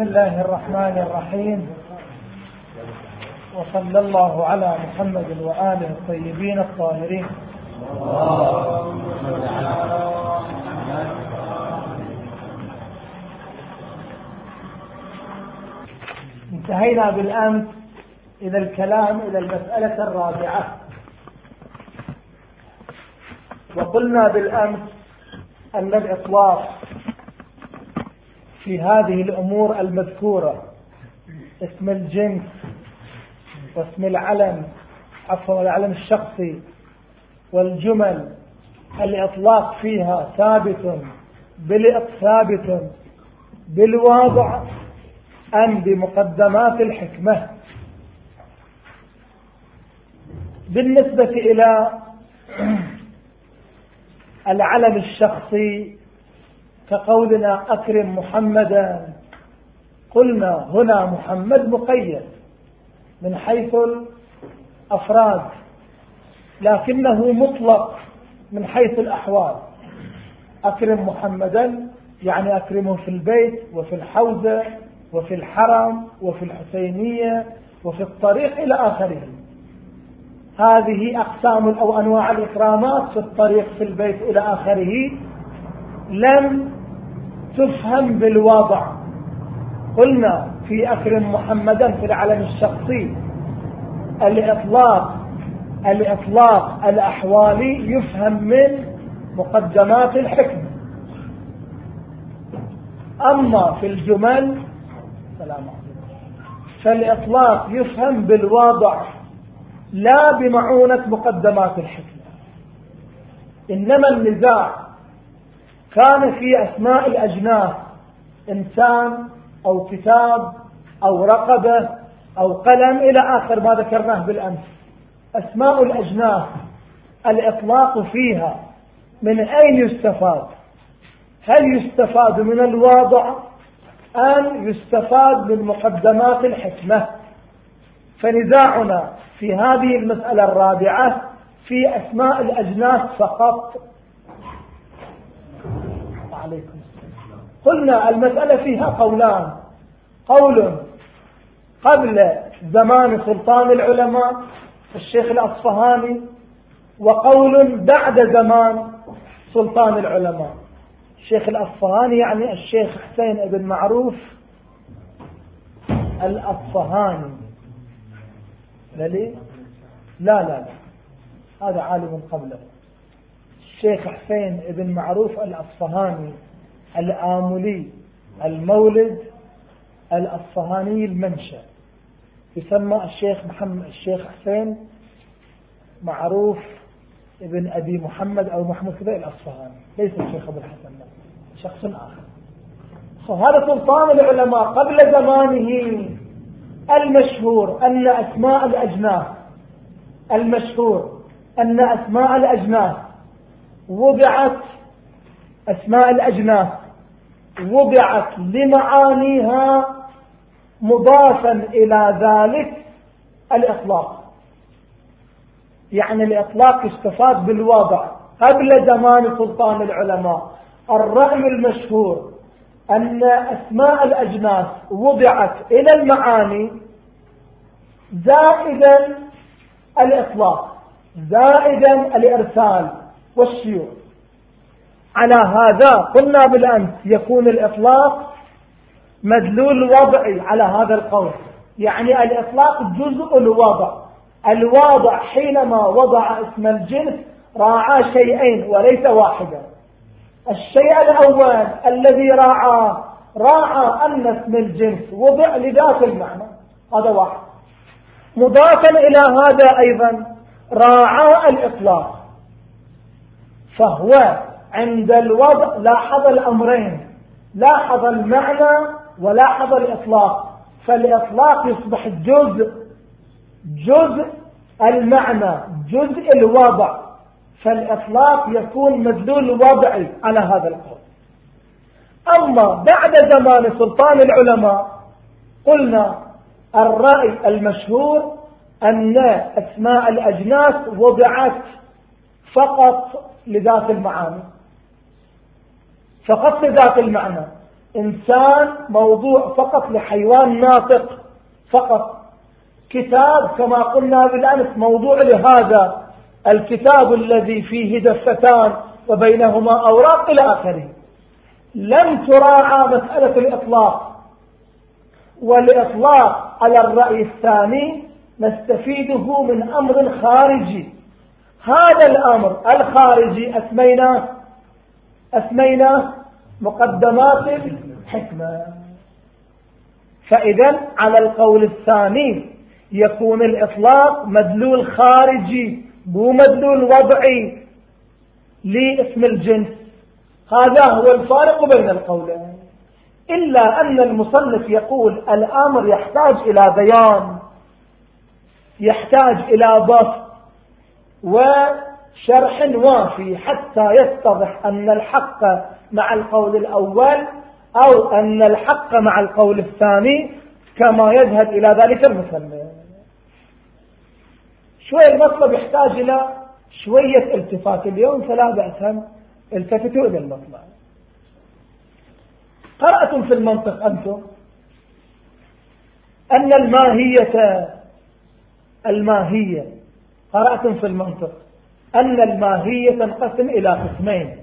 بسم الله الرحمن الرحيم. وصلى الله على محمد وآله الطيبين الطاهرين. انتهينا بالأمس إلى الكلام إلى المسألة الرابعة. وقلنا بالأمس أن الإطلاق في هذه الأمور المذكورة. اسم الجنس واسم العلم عفوا العلم الشخصي والجمل. الإطلاق فيها ثابت ثابت بالواضع أم بمقدمات الحكمة. بالنسبة إلى العلم الشخصي كقولنا أكرم محمدا. قلنا هنا محمد مقيد من حيث الأفراد لكنه مطلق من حيث الأحوال. أكرم محمدا يعني أكرمه في البيت وفي الحوزة وفي الحرم وفي الحسينية وفي الطريق إلى آخره. هذه أقسام أو أنواع الإكرامات في الطريق في البيت إلى آخره لم تفهم بالوضع قلنا في أكرم محمدا في العلم الشخصي الإطلاق الإطلاق الأحوالي يفهم من مقدمات الحكمة أما في الجمل سلام فالإطلاق يفهم بالواضع لا بمعونة مقدمات الحكمة إنما النزاع كان في أسماء الأجناس إنسان أو كتاب أو رقبة أو قلم إلى آخر ما ذكرناه بالأمس. أسماء الأجناس الإطلاق فيها من أين يستفاد؟ هل يستفاد من الواضع؟ أم يستفاد من مقدمات الحكمة؟ فنزاعنا في هذه المسألة الرابعة في أسماء الأجناس فقط. عليكم. قلنا المسألة فيها قولان. قول قبل زمان سلطان العلماء الشيخ الأصفهاني وقول بعد زمان سلطان العلماء. الشيخ الأصفهاني يعني الشيخ حسين بن معروف الأصفهاني. لا لا لا. هذا عالم قبله. الشيخ حسين بن معروف الأصفهاني الآملي المولد الأصفهاني المنشأ. يسمى الشيخ محمد الشيخ حسين معروف ابن أبي محمد أو محمود كذا الأصفهاني. ليس الشيخ أبو الحسن شخص آخر. فهذا سلطان العلماء قبل زمانه المشهور أن أسماء الأجناس المشهور أن أسماء الأجناس وضعت أسماء الأجناس وضعت لمعانيها مضافا إلى ذلك الإطلاق. يعني الإطلاق استفاد بالوضع. قبل زمان سلطان العلماء. الرأي المشهور أن أسماء الأجناس وضعت إلى المعاني زائدا الإطلاق زائدا الإرسال والشيوع. على هذا قلنا بالأمس يكون الإطلاق مدلول وضعي على هذا القول. يعني الإطلاق جزء الوضع. الواضع حينما وضع اسم الجنس راعى شيئين وليس واحدا. الشيء الأول الذي راعى راعى أن اسم الجنس وضع لذات المعنى. هذا واحد. مضافا إلى هذا أيضا راعى الإطلاق. فهو عند الوضع لاحظ الأمرين لاحظ المعنى ولاحظ الإطلاق. فالإطلاق يصبح جزء جزء المعنى جزء الوضع. فالإطلاق يكون مدلول وضعي على هذا القول. أما بعد زمان سلطان العلماء قلنا الرأي المشهور أن أسماء الأجناس وضعت فقط لذات المعاني. فقط لذات المعنى. إنسان موضوع فقط لحيوان ناطق فقط. كتاب كما قلنا بالأمس موضوع لهذا. الكتاب الذي فيه دفتان وبينهما أوراق إلى آخره. لم تراعى مسألة الإطلاق. والإطلاق على الرأي الثاني نستفيده من أمر خارجي. هذا الأمر الخارجي أسميناه أسميناه مقدمات الحكمة. فإذا على القول الثاني يكون الإطلاق مدلول خارجي مو مدلول وضعي لاسم الجنس. هذا هو الفارق بين القولين. إلا أن المصنف يقول الأمر يحتاج إلى بيان يحتاج إلى ضبط. وشرح وافي حتى يتضح أن الحق مع القول الأول أو أن الحق مع القول الثاني كما يذهب إلى ذلك المسمى. شوية المطلب يحتاج إلى شوية التفات. اليوم فلا بأس التفتوا إلى المطلب. قرأتم في المنطق أنتم أن الماهية الماهية قرأتم في المنطق. أن الماهية تنقسم إلى قسمين.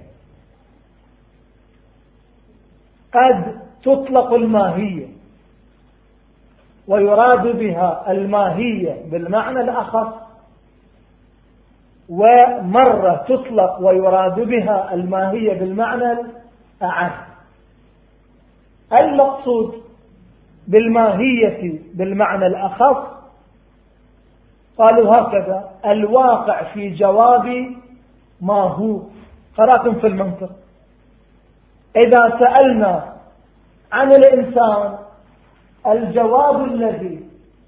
قد تطلق الماهية ويراد بها الماهية بالمعنى الأخص ومرة تطلق ويراد بها الماهية بالمعنى الأعم. المقصود بالماهية بالمعنى الأخص قالوا هكذا الواقع في جواب ما هو؟ قرأتم في المنطق. إذا سألنا عن الإنسان الجواب الذي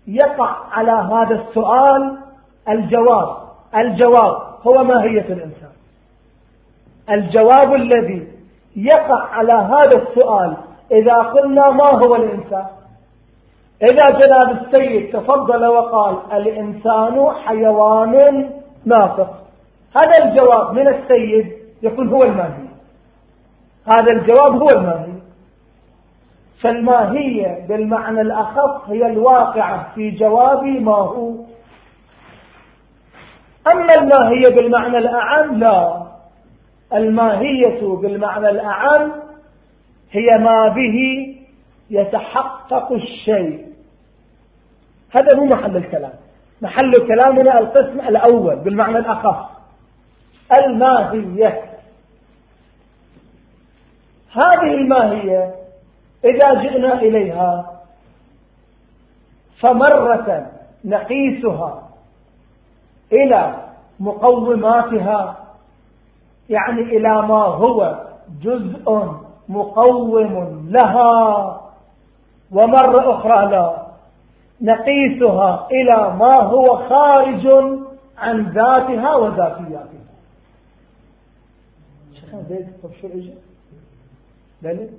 يقع على هذا السؤال الجواب. الجواب هو ماهية الإنسان. الجواب الذي يقع على هذا السؤال إذا قلنا ما هو الإنسان؟ إذا جناب السيد تفضل وقال الإنسان حيوان ناطق. هذا الجواب من السيد يكون هو الماهي. هذا الجواب هو الماهي. فالماهية بالمعنى الأخص هي الواقعة في جواب ما هو. أما الماهية بالمعنى الأعم لا. الماهية بالمعنى الأعم هي ما به يتحقق الشيء. هذا مو محل الكلام. محل كلامنا القسم الأول بالمعنى الأخص. الماهية. هذه الماهية إذا جئنا إليها فمرة نقيسها إلى مقوماتها يعني إلى ما هو جزء مقوم لها ومرة أخرى لا. نقيسها إلى ما هو خارج عن ذاتها وذاتياتها. شيخنا بيت طب شو اجى دليل.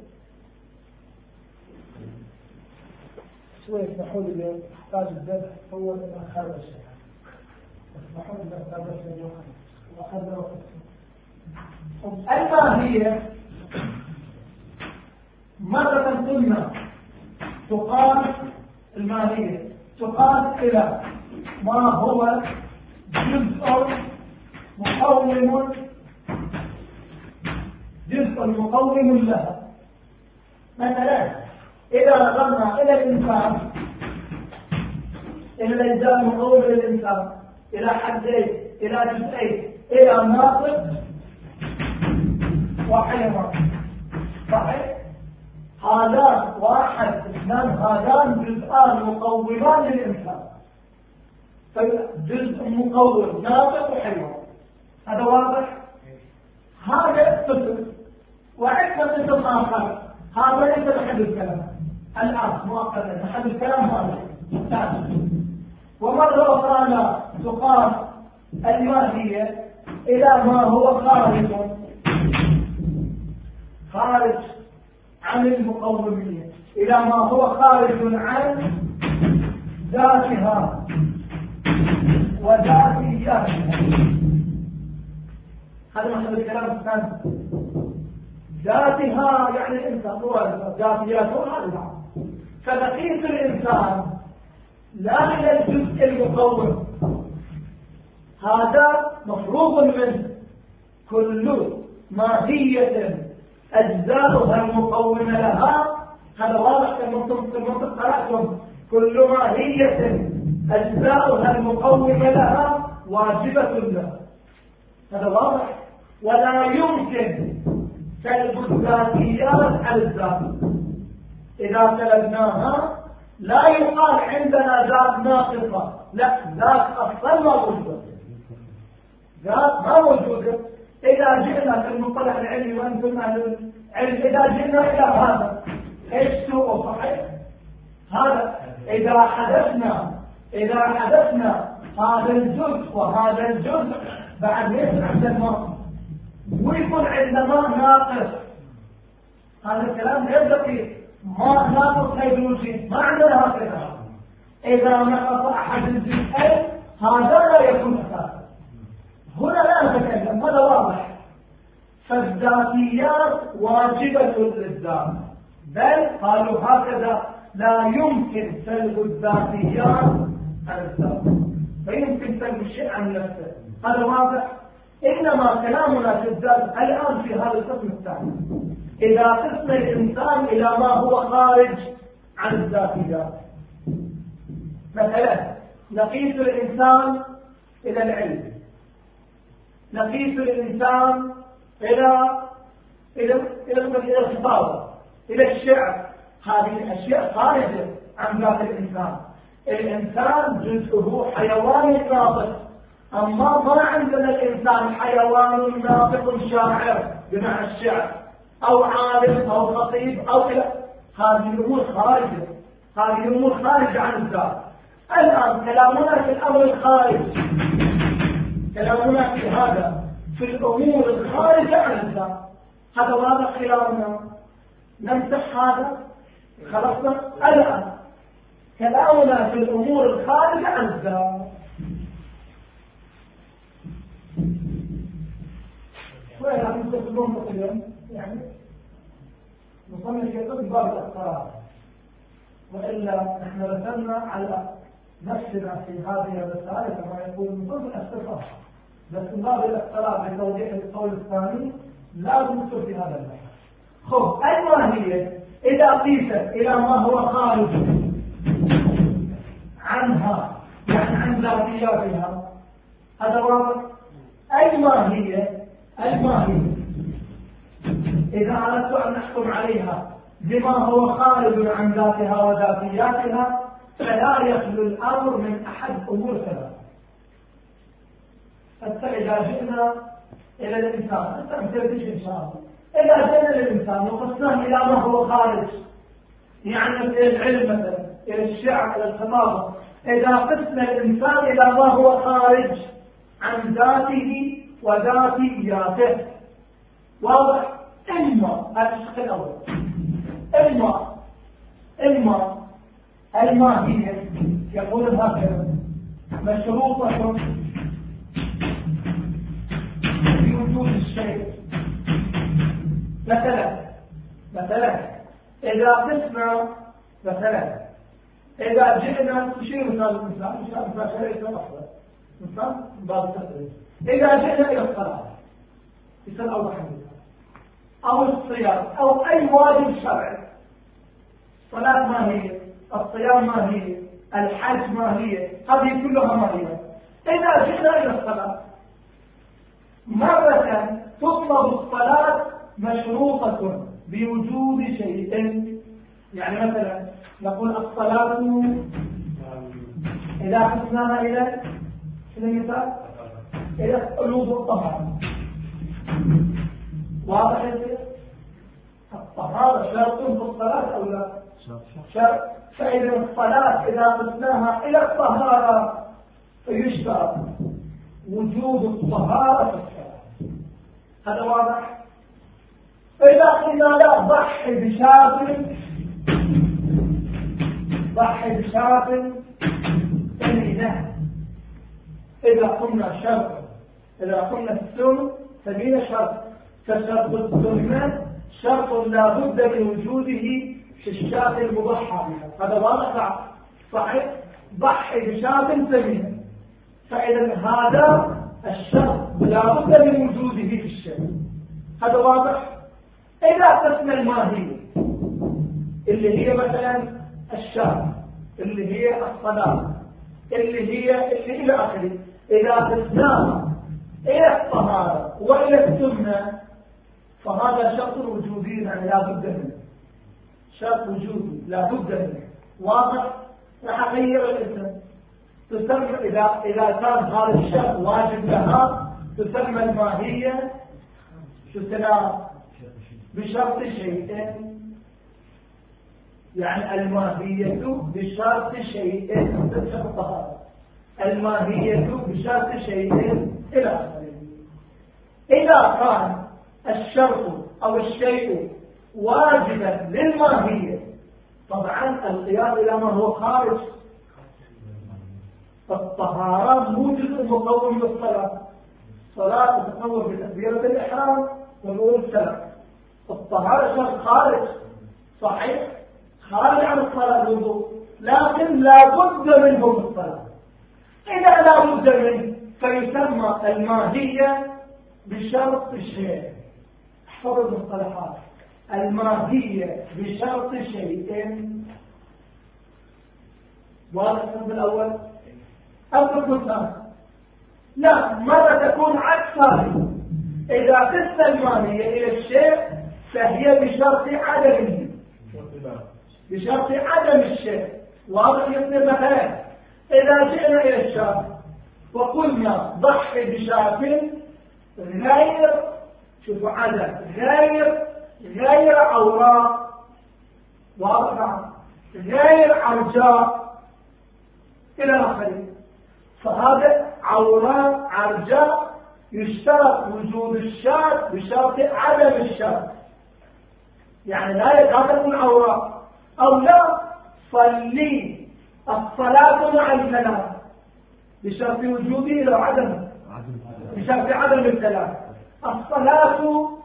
شوية اسمحوا لي احتاج الدرس هو إلى خارج الشيخ اسمحوا لي احتاج الدرس واخذنا وقت الماهية مرة قلنا تقال الماهية تقال إلى ما هو جزء مقوم جزء مقوم لها مثلا إذا نظرنا إلى الإنسان إلى الإنسان مقوم للإنسان إلى حدين إلى جزئين إلى ناطق وحيوان. صحيح؟ هذان واحد اثنان هذان جزءان مقومان للإنسان. فجزء مقوم ناطق وحيوان هذا واضح؟ هذا قسم وعندنا قسم آخر. هذا ليس محل الكلام. الآن مؤقتا محل الكلام هذا. ومرة أخرى لا تقال الماهية إلى ما هو خارج. خارج عن المقومية إلى ما هو خارج عن ذاتها وذاتياتها هذا محل الكلام الثاني. ذاتها يعني الإنسان هو ذاتياته هذا. فبقية الإنسان لا إلى الجزء المقوم. هذا مفروض منه كل ماهية أجزاؤها المقومة لها. هذا واضح كالمنطق قرأتم. كل ماهية أجزاؤها المقومة لها واجبة له. هذا واضح. ولا يمكن سلب الذاتيات على الذات إذا سلبناها لا يقال عندنا ذات ناقصة. لا ذات أصلا موجودة ذات ما موجودة إذا جئنا في المصطلح العلمي وأنتم أهل العلم إذا جئنا إلى هذا إيش سوء صحيح هذا إذا حدثنا إذا حدثنا هذا الجزء وهذا الجزء بعد ليس عند الماء ويكون عندما ناقص. هذا الكلام غير دقيق. ما ناقص هيدروجين ما عندنا هكذا إذا نقص أحد الجزئين هذا لا يكون أساسا هنا لا نتكلم. هذا واضح. فالذاتيات واجبة للذات. بل قالوا هكذا لا يمكن سلب الذاتيات عن الذات فيمكن سلب الشيء عن نفسه. هذا واضح. إنما كلامنا في الذات الآن في هذا القسم الثاني. إذا قسم الإنسان إلى ما هو خارج عن الذاتيات. مثلا نقيس الإنسان إلى العلم. نقيس الإنسان إلى إلى إلى الخطابة إلى الشعر. هذه الأشياء خارجة عن ذات الإنسان. الإنسان جزءه حيواني ناطق. أما ما عندنا الإنسان حيوان ناطق شاعر بمعنى الشعر أو عالم أو خطيب أو إلى هذه الأمور خارجة هذه الأمور خارجة عن الذات. الآن كلامنا في الأمر الخارج. كلامنا في هذا في الأمور الخارجة عن الذات هذا واضح خلالنا نمسح هذا. خلصنا الآن كلامنا في الأمور الخارجة عن شوية عم تقولون اليوم؟ يعني نصنف يقول باب الأسرار وإلا نحن رسلنا على نفسنا في هذه الرسالة كما يقول من ضمن الاستفاضة بس من باب الأسرار لتوضيح القول الثاني لازم ندخل في هذا البحث خب الماهية إذا قيست إلى ما هو خارج عنها يعني عن ذاتياتها هذا واضح؟ أي ماهية الماهية إذا أردت أن نحكم عليها بما هو خارج عن ذاتها وذاتياتها فلا يخلو الأمر من أحد أمور ثلاثة حتى إذا جئنا إلى الإنسان أمثلتش إن شاء الله. إذا جئنا للإنسان وقصناه إلى ما هو خارج يعني إلى العلم مثلا إلى الشعر إلى الخطابة إذا قسنا الإنسان إلى ما هو خارج عن ذاته وذاتياته واضح؟ إما الشق الأول. إما إما الماهية يقول هكذا مشروطة في وجود الشيء. مثلا مثلا إذا قسنا مثلا إذا جئنا تشير مثال الإنسان مثال مثال شريك أفضل مثال باب التقريب إذا جئنا إلى الصلاة يصير أوضح مثال أو الصيام أو أي واجب شرعي الصلاة ما هي؟ الصيام ما هي؟ الحج ما هي؟ هذه كلها ما هي. إذا جئنا إلى الصلاة مرة تطلب الصلاة مشروطة بوجود شيء. يعني مثلا نقول الصلاة إذا قسناها إلى المثال؟ إلى الوضوء الطهارة. واضح يا الطهارة شرط في الصلاة أو لا؟ شرط. فإذا الصلاة إذا قسناها إلى الطهارة فيشترط وجود الطهارة في الصلاة. هذا واضح؟ فإذا قلنا لا ضحي بشاف ضحي بشاف سمينة إذا قلنا شرط إذا قلنا السم سمينة شرط. فشرط السنة شرط لا بد من وجوده في الشاة المضحى. هذا واضح؟ صحيح؟ ضحي بشاة ثمينة فإذا هذا الشرط لا بد من وجوده في الشاة هذا واضح؟ إذا قسم الماهية اللي هي مثلا الشاة اللي هي الصلاة اللي هي اللي إلى آخره. إذا قسناها إلى الطهارة وإلى السنة فهذا شرط وجودي يعني لا بد منه. شرط وجودي لا بد منه. واضح؟ راح اغير الاسم. تسمى اذا إذا كان هذا الشرط واجب لها تسمى الماهية. شو بشرط شيئين يعني الماهية بشرط شيئين الماهية بشرط شيئين إلى آخره. إذا كان الشرط أو الشيء واجبا للماهية طبعا القيام إلى ما هو خارج. الطهارة مو جزء للصلاة صلاة تتطور بتكبيرة الإحرام ونقول السلام الطهارة شرط خارج. صحيح؟ خارج عن الصلاة الوضوء. لكن لا بد منه في الصلاة. إذا لا بد منه فيسمى الماهية بشرط الشيء احفظ المصطلحات. الماهية بشرط شيئين. واضح الأول؟ القسم الثاني لا مرة تكون عكسها إذا قست الماهية إلى الشيء فهي بشرط عدمه. بشرط عدم الشيء. واضح يصير مثلا إذا جئنا إلى الشاف وقلنا ضحي بشاف غير شوفوا عدم غير غير عوراء واضح؟ غير عرجاء إلى آخره. فهذا عوراء عرجاء يشترط وجود الشاة بشرط عدم الشاة. يعني لا يكون عوراء أو لا صلي. الصلاة مع الكلام. بشرط وجوده لو عدم. بشرط عدم الكلام. الصلاة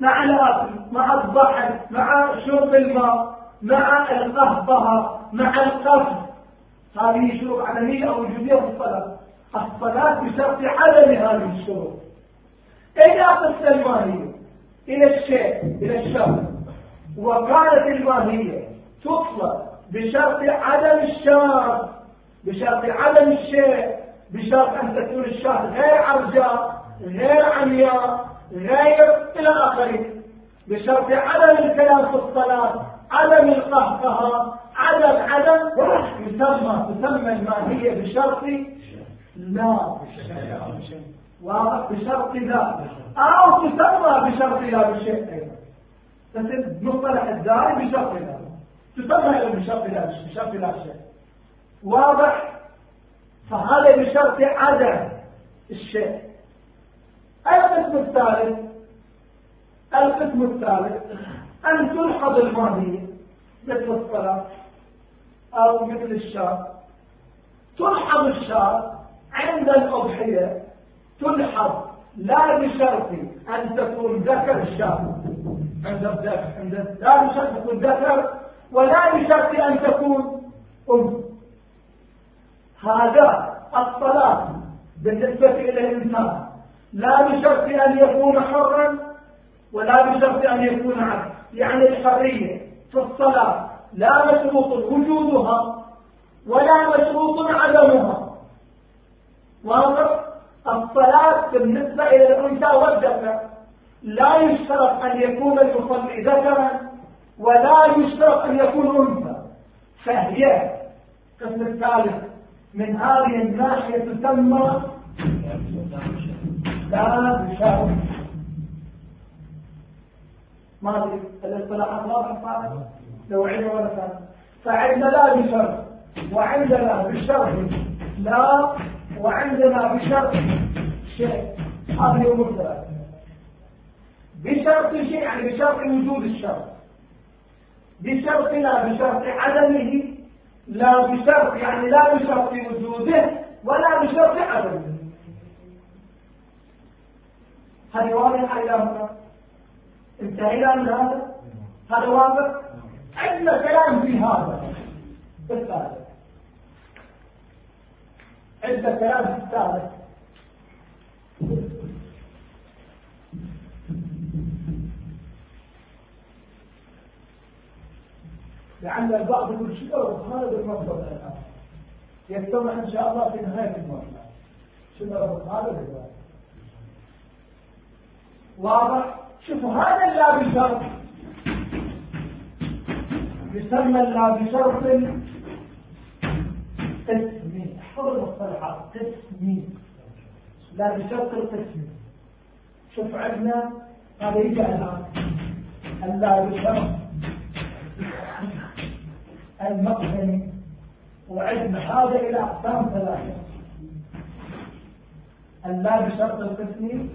مع الأكل مع الضحك مع شرب الماء مع القهبة مع القفز هذه شروط عدمية أو وجودية في الصلاة. الصلاة بشرط عدم هذه الشروط. إذا قصة الماهية إلى الشيء إلى الشرط وكانت الماهية تطلق بشرط عدم الشرط بشرط عدم الشيء بشرط أن تكون الشرط غير عرجاء غير عمياء. غير إلى آخره بشرط عدم الكلام في الصلاة عدم القهقه عدم عدم يسمى تسمى الماهية بشرط لا. بشرط لا. أو تسمى بشرط لا بشيء أيضا. مصطلح الداري بشرط لا. تسمى بشرط لا بشرط لا شيء واضح؟ فهذا بشرط عدم الشيء. القسم الثالث القسم الثالث أن تلحظ الماضي مثل الصلاة أو مثل الشاب تلحظ الشاب عند الأضحية تلحظ لا بشرط أن تكون ذكر الشاب عند الذكر عند لا بشرط تكون ذكر ولا بشرط أن تكون أم. هذا الصلاة بالنسبة إلى الإنسان. لا بشرط أن يكون حرا ولا بشرط أن يكون عبد يعني الحرية في الصلاة لا مشروط وجودها ولا مشروط عدمها. واضح؟ الصلاة بالنسبة إلى الأنثى والذكر. لا يشترط أن يكون المصلي ذكرا ولا يشترط أن يكون أنثى. فهي قسم الثالث من هذه الناحية تسمى لا بشرط ما ادري الاصطلاحات واضحه صارت لو عندنا ولا كان فعندنا لا بشرط وعندنا بشرط لا وعندنا بشرط شيء هذه امور ثلاثة بشرط شيء يعني بشرط وجود الشرط بشرط لا بشرط عدمه لا بشرط يعني لا بشرط وجوده ولا بشرط عدمه هذه واضحة إلى هنا انتهينا من هذا هذا واضح عندنا كلام في هذا. الثالث عندنا كلام في الثالث. لعل البعض يقول شنو هذا المطلب الآن يتضح إن شاء الله في نهاية المطلب شنو هذا بالذات واضح؟ شوفوا هذا اللا بشرط يسمى اللا بشرط قسمي احفظ المصطلحات قسمي لا بشرط القسمي شوف عندنا هذا يجي الان اللا بشرط المقدمي وعندنا هذا إلى أقسام ثلاثة. اللا بشرط القسمي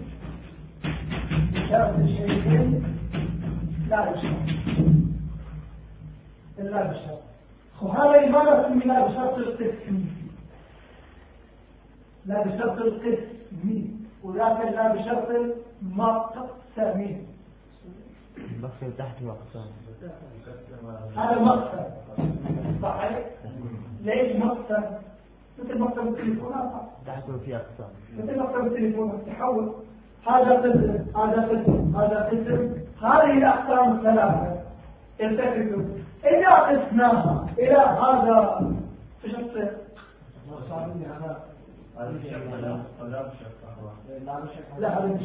بشرط الشيئين لا بشرط إلا بشرط وهذا من لا بشرط القسم لا بشرط القسم ولكن لا بشرط المقسم المقسم تحت مقسم هذا مقسم صحيح؟ ليش مقسم مثل مقسم التليفونات. تحته في أقسام. مثل مقسم التليفونات. تحول. هذا قسم هذا قسم هذا قسم. هذه الأقسام الثلاثة التفتوا إذا قسناها إلى هذا. إيش تصير؟ لا لا.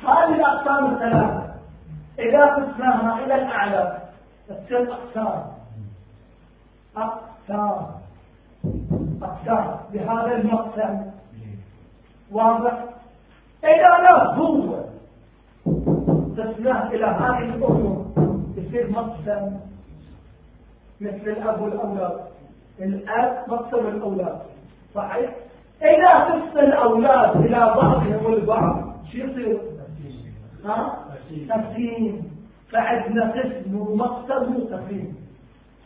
هذه الأقسام الثلاثة إذا قسناها إلى الأعلى. تصير أقسام. أقسام. أقسام. بهذا المقسم. واضح؟ إذا لا هو. تسمح إلى هذه الأمور يصير مقسم مثل الأب والأولاد. الأب مقسم الأولاد. صحيح؟ إذا قسم الأولاد إلى بعضهم البعض شو يصير؟ ها؟ تقسيم فعندنا قسم ومقسم وتقسيم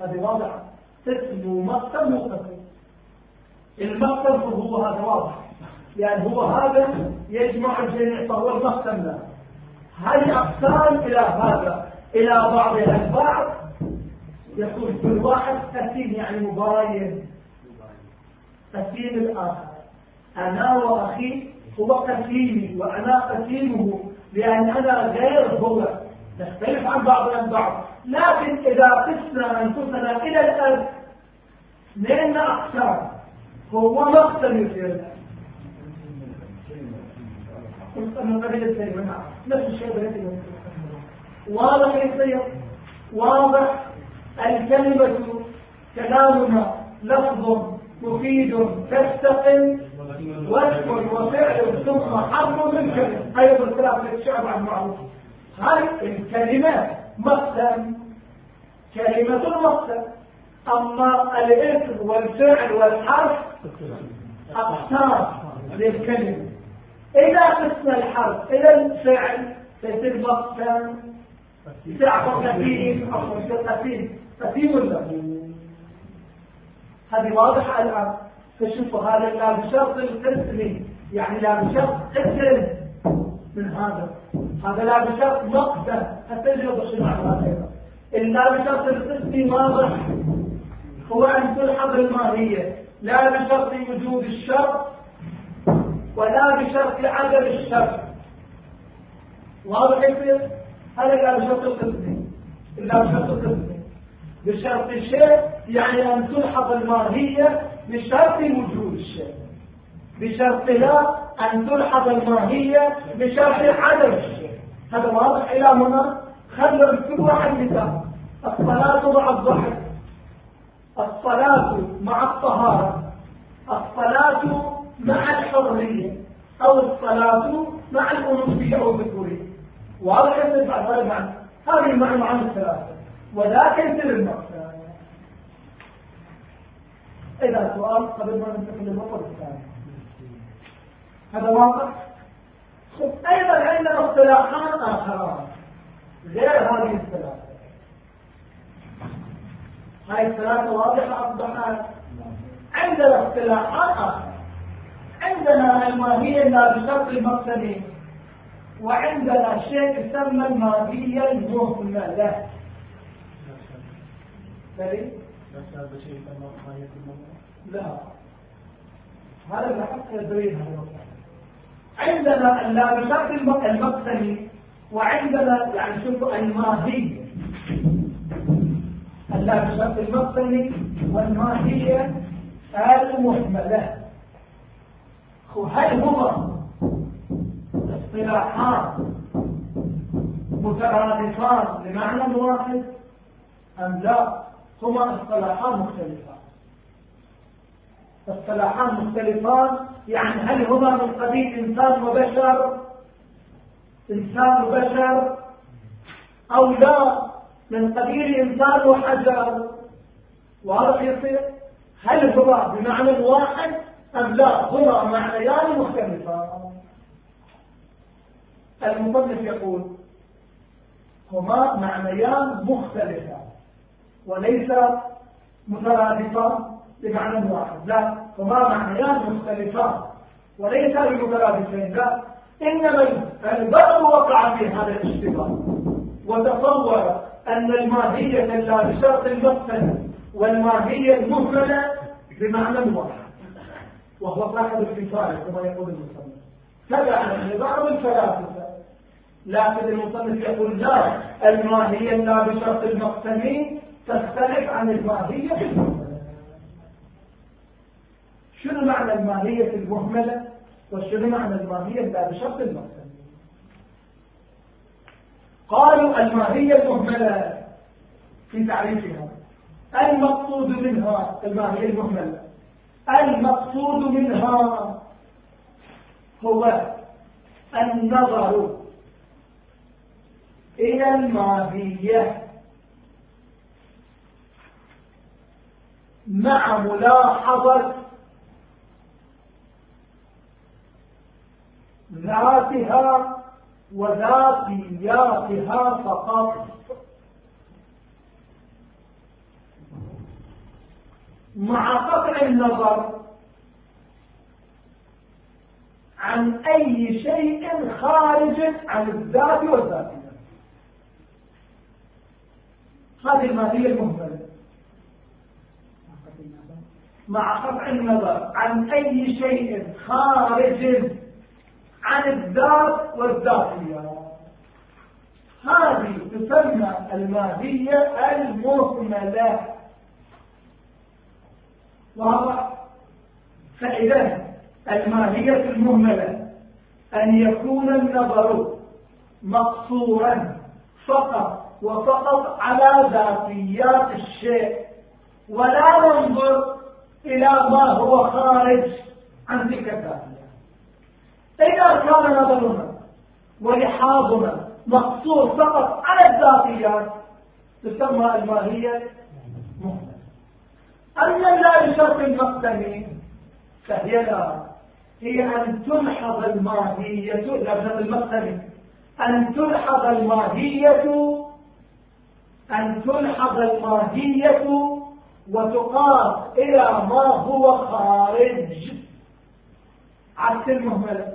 هذه واضحة. قسم ومقسم وتقسيم المقسم هو هذا واضح. يعني هو هذا يجمع الجميع فهو المقسم له هل أقسام إلى هذا إلى بعضها البعض يكون كل واحد قسيم يعني مباين. قسيم الآخر. أنا وأخي هو قسيمي وأنا قسيمه لأن أنا غير هو. نختلف عن بعضنا البعض لكن إذا قسنا أنفسنا إلى الأرض لأن أقسام؟ هو مقسم يصير من نفس الشيء الذي واضح يصير واضح. الكلمة كلامنا لفظ مفيد تستقل. واسم وفعل ثم حرف من كلمة. أيضا ثلاثة الشعب عن معروف. هاي الكلمات مقسم كلمة مقسم أما الاسم والفعل والحرف أقسام للكلمة. إذا قسنا الحرف إلى الفعل فيصير تعطى قسيم أو قسيم قسيم ولا هذه واضحة الآن. فشوفوا هذا لا بشرط القسم يعني لا بشرط قسم من هذا. هذا لا بشرط مقسم حتى شنو على هذا إلا بشرط القسم واضح هو أن تلحظ الماهية. لا بشرط وجود الشرط ولا بشرط عدم الشرط. واضح يصير هذا لا بشرط القسم إلا بشرط القسم بشرط الشيء يعني أن تلحظ الماهية بشرط وجود الشيء. بشرط لا أن تلحظ الماهية بشرط عدم الشيء. هذا واضح إلى هنا؟ خلوا كل واحد مثال الصلاة مع الضحك الصلاة مع الطهارة. الصلاة مع الحرية أو الصلاة مع الأنوثية أو الذكورية واضح يصير بعد هذا المعنى هذه المعنى عن الثلاثة. ولكن سر المقصد. إذا سؤال قبل ما ننتقل للنقطة الثانية هذا واضح أيضا عندنا اصطلاحات آخرى غير هذه الثلاثة. هاي الثلاثة واضحة أصبحت عندنا اصطلاحات آخرى عندنا الماهية لا بشرط المقصد وعندنا شيء يسمى الماضية المهملة. لا. هذا يدرين هذا عندنا اللابسات المقتني وعندنا يعني شوفوا الماهية. اللابسات المقتني والماهية المهملة. هل هما اصطلاحان مترادفان بمعنى واحد أم لا؟ هما اصطلاحان مختلفان. اصطلاحان مختلفان يعني هل هما من قبيل إنسان وبشر؟ إنسان وبشر؟ أو لا؟ من قبيل إنسان وحجر. واضح يصير هل هما بمعنى واحد أم لا هما معنيان مختلفان المصنف يقول هما معنيان مختلفان وليس مترادفان بمعنى واحد. لا هما معنيان مختلفان وليس بمترادفين. لا إنما البعض وقع في هذا الاشتباه وتصور أن الماهية لا بشرط المقتل والماهية المهملة بمعنى واحد. وهو صاحب الكفاية كما يقول المصنف. تبعا لبعض الفلاسفة لكن المصنف يقول لا الماهية لا بشرط المقتني تختلف عن الماهية المهملة. شنو معنى الماهية المهملة؟ وشنو معنى الماهية لا بشرط المقتني؟ قالوا الماهية المهملة في تعريفها. المقصود منها الماهية المهملة. المقصود منها هو النظر إلى الماهية مع ملاحظة ذاتها وذاتياتها فقط. مع قطع النظر عن أي شيء خارج عن الذات والذاتية هذه الماهية المهملة. مع قطع النظر عن أي شيء خارج عن الذات والذاتية هذه تسمى الماهية المهملة. واضح فإذا الماهية المهملة أن يكون النظر مقصورا فقط وفقط على ذاتيات الشيء ولا ننظر إلى ما هو خارج عن تلك الذاتية إذا كان نظرنا ولحاظنا مقصور فقط على الذاتيات تسمى الماهية أما لا بشرط المقتني فهي لا هي أن تلحظ الماهية لا المقتني أن تلحظ الماهية أن تلحظ الماهية وتقاس إلى ما هو خارج. عكس المهملة.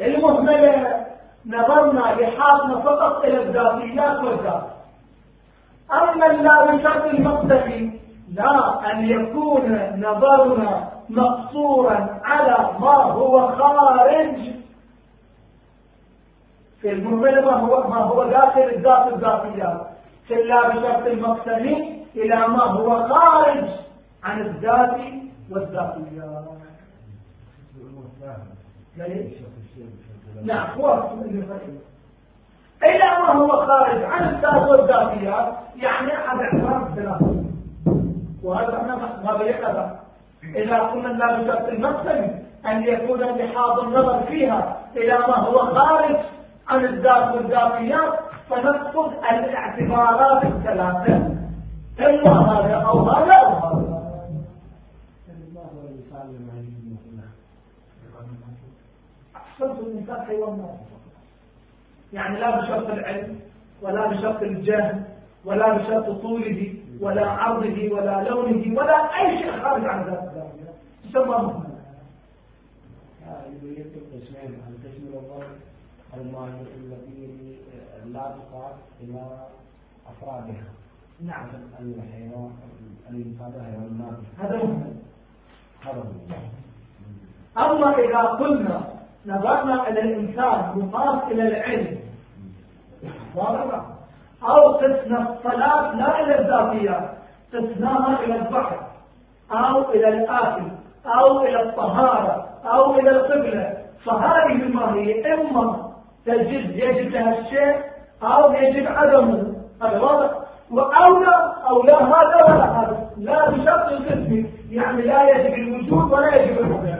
المهملة نظرنا لحاظنا فقط إلى الذاتيات والذات. أما لا بشرط المقتدي لا أن يكون نظرنا مقصورا على ما هو خارج. في المهملة ما هو, ما هو داخل الذات الذاتيات إلا بشرط المقتدي إلى ما هو خارج عن الذات والذاتيات نعم هو إلى ما هو خارج عن الذات والذاتيات يعني أحد اعتراف الثلاثة وهذا ما بيقظة إذا قلنا لا بشرط المقتدي أن يكون لحاظ النظر فيها إلى ما هو خارج عن الذات والذاتيات فنقصد الاعتبارات الثلاثة. إما هذا أو هذا أو هذا. أحسنت الإنسان حيوان يعني لا بشرط العلم ولا بشرط الجهل ولا بشرط طوله. ولا عرضه ولا لونه ولا أي شيء خارج عن ذات الله يسمى مهمل الماهية التي لا تقاس إلى أفرادها. نعم. الحيوان الإنسان حيوان هذا مهم. هذا مهم. أما إذا قلنا نظرنا إلى الإنسان مضاف إلى العلم واضح؟ أو قسنا الصلاة لا إلى الذاتيات قسناها إلى البحر أو إلى الآكل أو إلى الطهارة أو إلى القبلة. فهذه الماهية إما تجد يجب لها الشيء أو يجب عدمه. هذا واضح؟ أو لا أو لا هذا ولا هذا لا بشرط القسم. يعني لا يجب الوجود ولا يجب الوجود.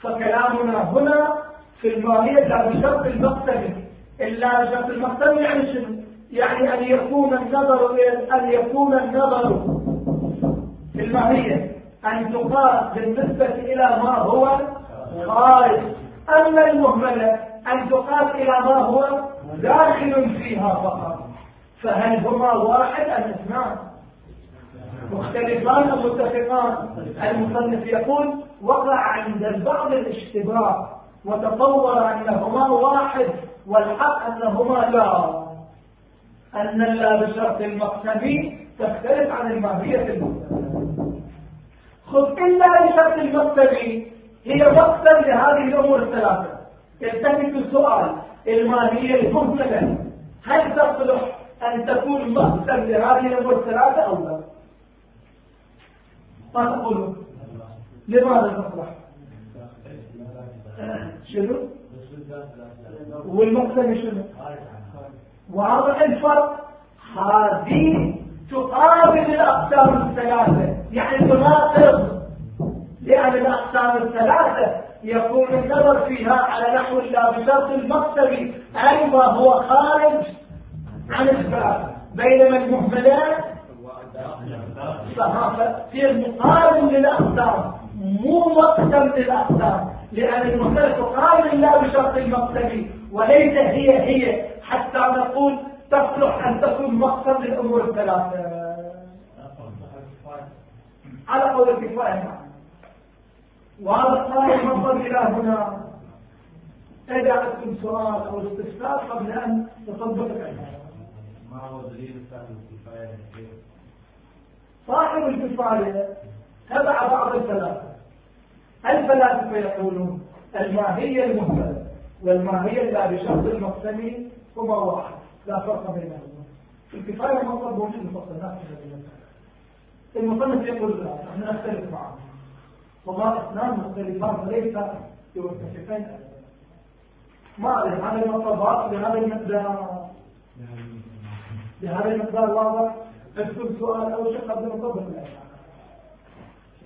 فكلامنا هنا في الماهية لا بشرط المقتل إلا بشرط المقتل يعني شنو؟ يعني أن يكون النظر أن يكون النظر في الماهية. أن تقاس بالنسبة إلى ما هو خارج. أما المهملة أن تقاس إلى ما هو داخل فيها فقط. فهل هما واحد أم اثنان؟ مختلفان أم متفقان؟ المصنف يقول وقع عند البعض الاشتباه وتصور أنهما واحد. والحق أنهما لا. أن لا بشرط المقتدي تختلف عن الماهية المقتدي خذ إلا بشرط المقتدي هي مقتل لهذه الأمور الثلاثة. يلتفت السؤال الماهية المهملة. هل تصلح أن تكون مقتل لهذه الأمور الثلاثة أو لا؟ ما تقولون؟ لماذا تصلح؟ شنو؟ والمقتل شنو؟ واضح الفرق؟ هذه تقابل الأقسام الثلاثة. يعني تناقض. لأن الأقسام الثلاثة يكون النظر فيها على نحو لا بشرط المكتب أي ما هو خارج عن الثلاثة بينما المهملات في المقابل للأقسام مو مقسم للأقسام. لأن المهملة تقابل لا بشرط المكتب وليس هي هي حتى نقول تصلح أن تكون مقصد للأمور الثلاثة. على قول الكفاية وهذا الطائر مصدر إلى هنا. إذا عندكم سؤال أو استفسار قبل أن نطبق العلم ما هو دليل صاحب الكفاية؟ صاحب الكفاية تبع بعض الفلاسفة الفلاسفة يقولون الماهية المهمة والماهية لا بشرط المقسمي هما واحد لا فرق بينهما في الكفاية المطلب موجود مفصلات المصنف يقول لا نحن نختلف معه. وما اثنان مختلفان فليس يتفقين ما أعرف هذا المطلبات بهذا المقدار. بهذا المقدار واضح؟ اكتب سؤال أو شيء قبل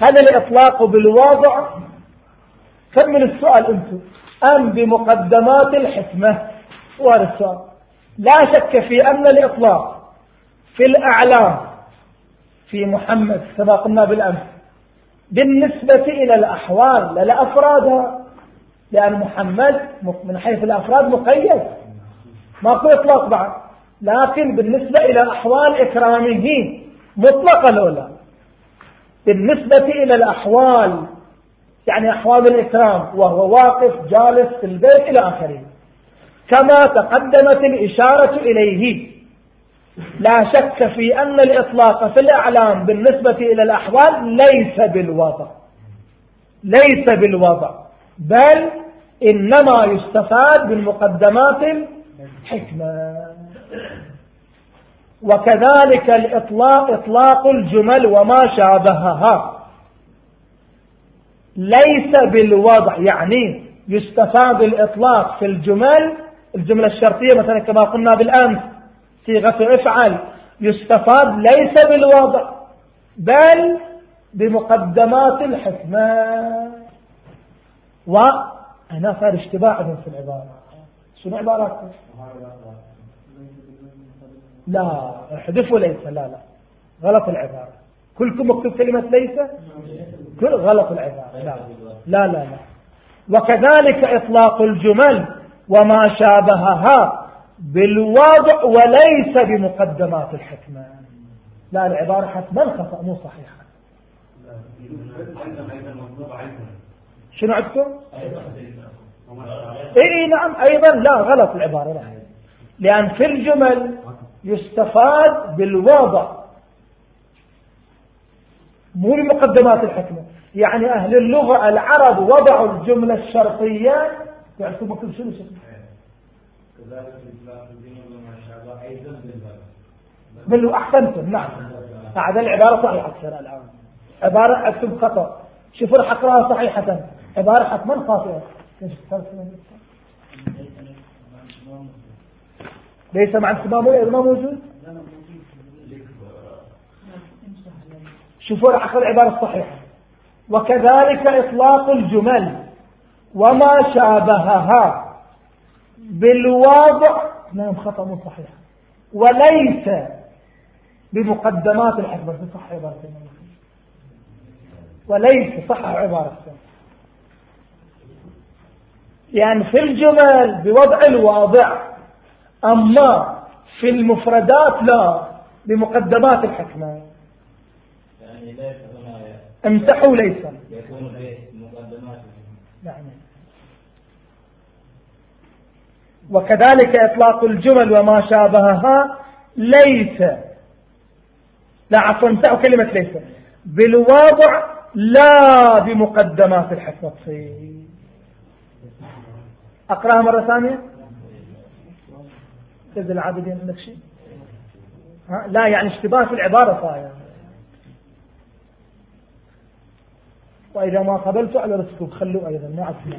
هل الإطلاق بالواضع؟ كمل السؤال أنتم. أم بمقدمات الحكمة؟ وهذا السؤال. لا شك في أن الإطلاق في الأعلام في محمد كما قلنا بالأمس بالنسبة إلى الأحوال لا أفرادها لأن محمد من حيث الأفراد مقيد. ماكو إطلاق بعد. لكن بالنسبة إلى أحوال إكرامه مطلقة الأولى. بالنسبة إلى الأحوال يعني أحوال الإكرام وهو واقف جالس في البيت إلى آخره. كما تقدمت الإشارة إليه. لا شك في أن الإطلاق في الأعلام بالنسبة إلى الأحوال ليس بالوضع. ليس بالوضع. بل إنما يستفاد بالمقدمات الحكمة. وكذلك الإطلاق إطلاق الجمل وما شابهها. ليس بالوضع يعني يستفاد الإطلاق في الجمل الجملة الشرطية مثلا كما قلنا بالأمس صيغة افعل يستفاد ليس بالوضع بل بمقدمات الحكمة. هنا صار اشتباه في العبارة. شنو عباراتكم لا احذفوا ليس لا لا. غلط العبارة. كلكم مكتوب كلمة ليس؟ كل غلط العبارة لا. لا لا, لا. وكذلك إطلاق الجمل وما شابهها بالوضع وليس بمقدمات الحكمة. لا العبارة حتما خطأ مو صحيحة. شنو عندكم؟ اي نعم أيضا لا غلط العبارة لا. لأن في الجمل يستفاد بالوضع. مو بمقدمات الحكمة. يعني أهل اللغة العرب وضعوا الجملة الشرطية. يعرفوا مكتوب شنو؟ شنو كذلك بل أحسنتم. نعم. هذا العبارة صحيحة أكثر الآن عبارة أكتب خطأ. شوفوا أقرأها صحيحة. عبارة حتما خاطئة؟ ليس مع انتمام ما موجود؟ شوفوا أقرأ العبارة الصحيحة. وكذلك إطلاق الجمل وما شابهها بالواضع. نعم خطأ مو صحيح. وليس بمقدمات الحكمة صح عبارة وليس صح عبارة يعني في الجمل بوضع الواضع أما في المفردات لا بمقدمات الحكمة. يعني ليس هنا امسحوا ليس. يكون مقدمات يعني وكذلك إطلاق الجمل وما شابهها ليس. لا عفوا امسحوا كلمة ليس. بالواضع لا بمقدمات الحكمة. أقرأها مرة ثانية. سيد العابدين عندك شيء؟ لا يعني اشتباه في العبارة صاير. وإذا ما قبلت على رسكم خلوه أيضا ما أسمع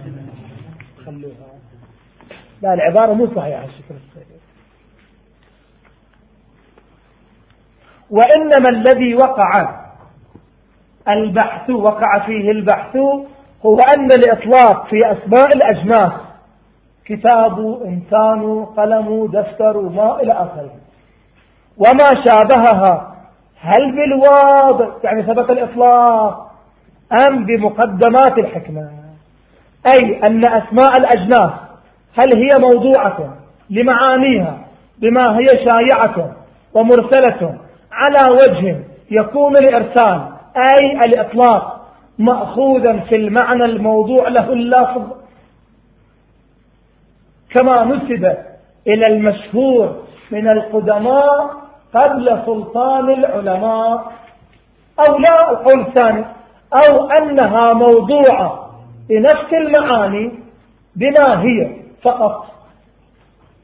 خلوها لا العبارة مو صحيحة الشكل الصحيح. وإنما الذي وقع البحث وقع فيه البحث هو أن الإطلاق في أسماء الأجناس كتاب إنسان قلم دفتر ما إلى آخره. وما شابهها. هل بالواضع يعني ثبت الإطلاق. أم بمقدمات الحكمة. أي أن أسماء الأجناس هل هي موضوعة لمعانيها؟ بما هي شائعة ومرسلة على وجه يقوم الإرسال. أي الإطلاق مأخوذا في المعنى الموضوع له اللفظ كما نسب إلى المشهور من القدماء قبل سلطان العلماء أو لا القول الثاني أو أنها موضوعة بنفس المعاني بما هي فقط.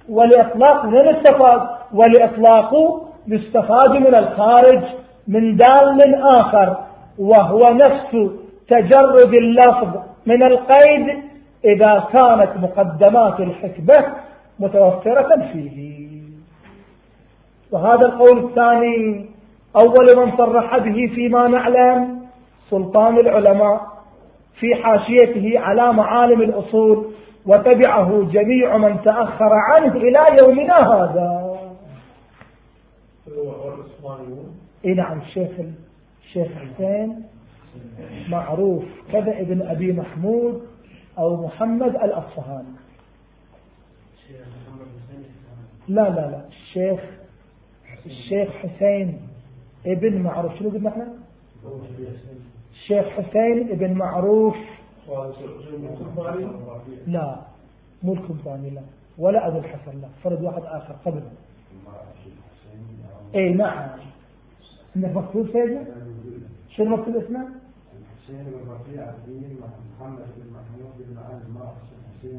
ولإطلاق من استفاد ولإطلاق يستفاد من الخارج من دال آخر وهو نفس تجرد اللفظ من القيد إذا كانت مقدمات الحكمة متوفرة فيه. وهذا القول الثاني أول من صرح به فيما نعلم سلطان العلماء في حاشيته على معالم الأصول وتبعه جميع من تأخر عنه إلى يومنا هذا. إي نعم الشيخ الشيخ حسين معروف كذا ابن أبي محمود أو محمد الأصفهاني. لا لا لا. الشيخ الشيخ حسين ابن معروف. شنو قلنا إحنا؟ الشيخ حسين ابن معروف. لا مو الكمباني لا. ولا أبو الحسن لا. فرد واحد آخر قبل. إي نعم. عندك مكتوب سيدنا؟ شنو مكتوب اسمه؟ حسين بن رفيع بن محمد بن محمود بن علي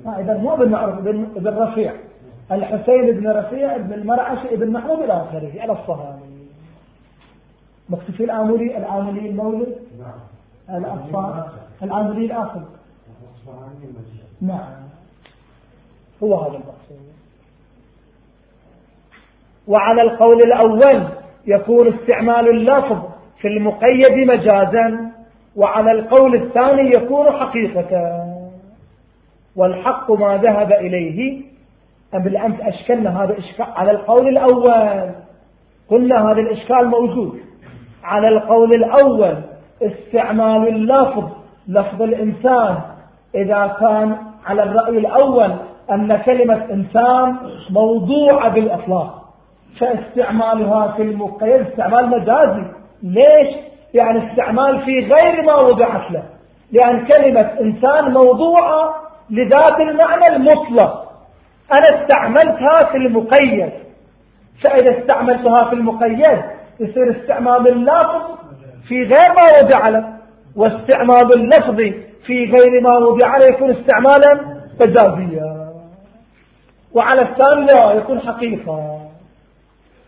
آه إذا مو بن معروف بن رفيع. الحسين بن رفيع بن المرعش بن محمود إلى آخره على الصهاني مكتوب في الآمري الآمري المولد. نعم. الأصفار الآمري الآخر. نعم. هو هذا المقصود وعلى القول الأول يكون استعمال اللفظ في المقيد مجازا. وعلى القول الثاني يكون حقيقة. والحق ما ذهب إليه. بالأمس أشكلنا هذا إشكال على القول الأول. قلنا هذا الإشكال موجود. على القول الأول استعمال اللفظ لفظ الإنسان. إذا كان على الرأي الأول أن كلمة إنسان موضوعة بالأطلاق فاستعمالها في المقيد استعمال مجازي. ليش؟ يعني استعمال في غير ما وضعت له. لأن كلمة إنسان موضوعة لذات المعنى المطلق. أنا استعملتها في المقيد. فإذا استعملتها في المقيد يصير استعمال اللفظ في غير ما وضع له. واستعمال اللفظ في غير ما وضع له يكون استعمالا مجازيا وعلى الثاني لا يكون حقيقة.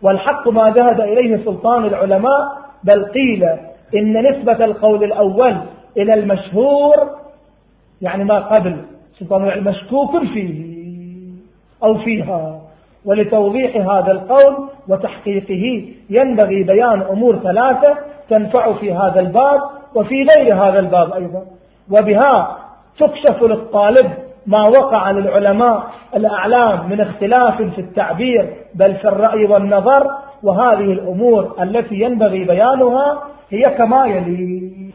والحق ما ذهب إليه سلطان العلماء بل قيل إن نسبة القول الأول إلى المشهور يعني ما قبل سلطان المشكوك فيه أو فيها ولتوضيح هذا القول وتحقيقه ينبغي بيان أمور ثلاثة تنفع في هذا الباب وفي غير هذا الباب أيضا. وبها تكشف للطالب ما وقع للعلماء الأعلام من اختلاف في التعبير بل في الرأي والنظر وهذه الأمور التي ينبغي بيانها هي كما يلي.